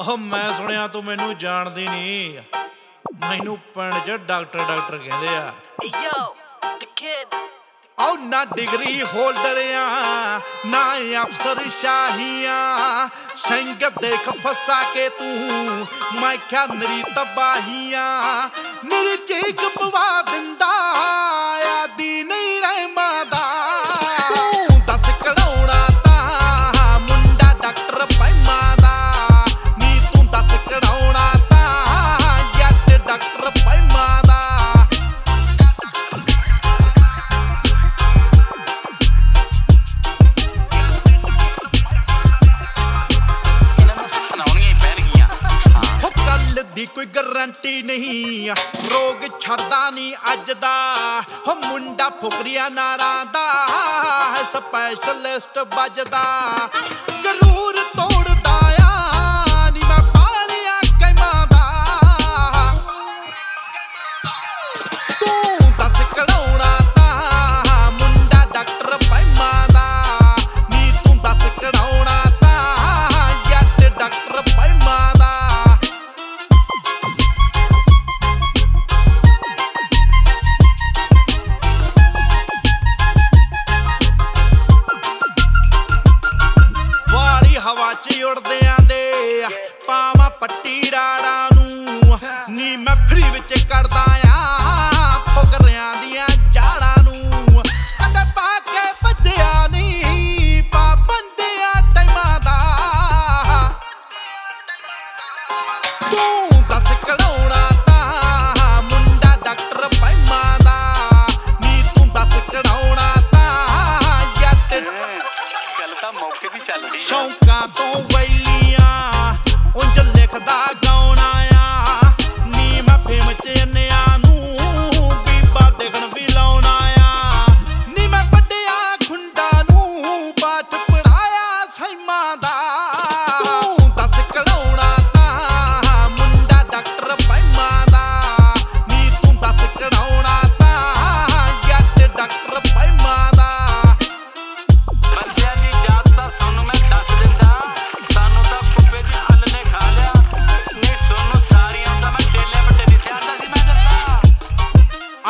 ਉਹ ਮੈਂ ਸੁਣਿਆ ਤੂੰ ਮੈਨੂੰ ਜਾਣਦੀ ਨਹੀਂ। ਮੈਨੂੰ ਪਿੰਡ 'ਚ ਡਾਕਟਰ ਡਾਕਟਰ ਕਹਿੰਦੇ ਆ। The kid. ਆਉ ਨਾ ਡਿਗਰੀ ਹੋਲਡਰ ਆ ਨਾ ਅਫਸਰ ਸ਼ਾਹੀਆਂ। ਸਿੰਘ ਦੇਖ ਫਸਾ ਕੇ ਤੂੰ ਮੈਂ ਕਿਹਾ ਨਰੀ ਤਬਾਹੀਆਂ। ਮੇਰੀ ਚੀਕ ਪਵਾ ਗਰੰਟੀ ਨਹੀਂ ਰੋਗ ਛੱਡਦਾ ਨਹੀਂ ਅੱਜ ਦਾ। ਹੋ ਮੁੰਡਾ ਫੁਕਰੀਆ ਨਾਰਾਂ ਦਾ। ਸਪੈਸ਼ਲਿਸਟ ਵੱਜਦਾ। ਗਰੂਰ ਤੋੜਦਾ ਤੂੰ ਦੱਸ ਕਢਾਉਣਾ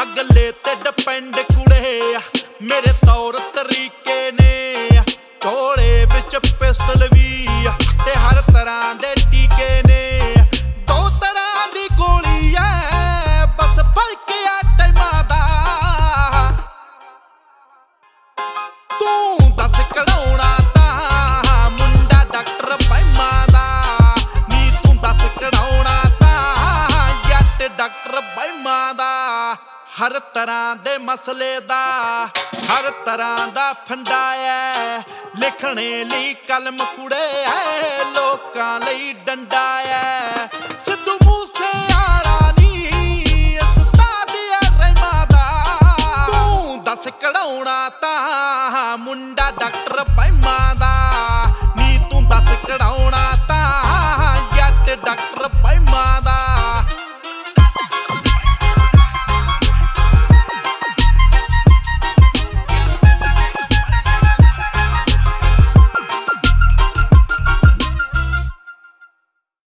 ਅਗਲੇ ਤੇ ਡਿਪੈਂਡ ਕੁੜੇ ਮੇਰੇ ਤੌਰ ਤਰੀਕੇ ਨੇ ਝੋਲੇ ਵਿੱਚ ਪਿਸਟਲ ਵੀ ਤੇ ਹਰ ਤਰ੍ਹਾਂ ਦੇ ਟੀਕੇ ਨੇ ਦੋ ਤਰ੍ਹਾਂ ਦੀ ਗੋਲੀ ਐ, ਬਸ ਫ਼ਰਕ ਆ ਟਾਈਮਾਂ ਦਾ। ਤੂੰ ਦੱਸ ਕਢਾਉਣਾ ਤਾਂ, ਮੁੰਡਾ ਡਾਕਟਰ ਪੈਮਾ ਦਾ। ਨੀ ਤੂੰ ਦੱਸ ਕਢਾਉਣਾ ਤਾਂ, ਜੱਟ ਡਾਕਟਰ ਪੈਮਾ ਦਾ। ਹਰ ਤਰ੍ਹਾਂ ਦੇ ਮਸਲੇ ਦਾ, ਹਰ ਤਰ੍ਹਾਂ ਦਾ ਫੰਡਾ ਐ। ਲਿਖਣੇ ਲਈ ਕਲਮ ਕੁੜੇ ਐ, ਲੋਕਾਂ ਲਈ ਡੰਡਾ ਐ। ਸਿੱਧੂ ਮੂਸੇ ਦਾ ਦੱਸ ਕਢਾਉਣਾ ਤਾਂ ਮੁੰਡਾ ਡਾਕਟਰ ਬੈਮਾ ਦਾ।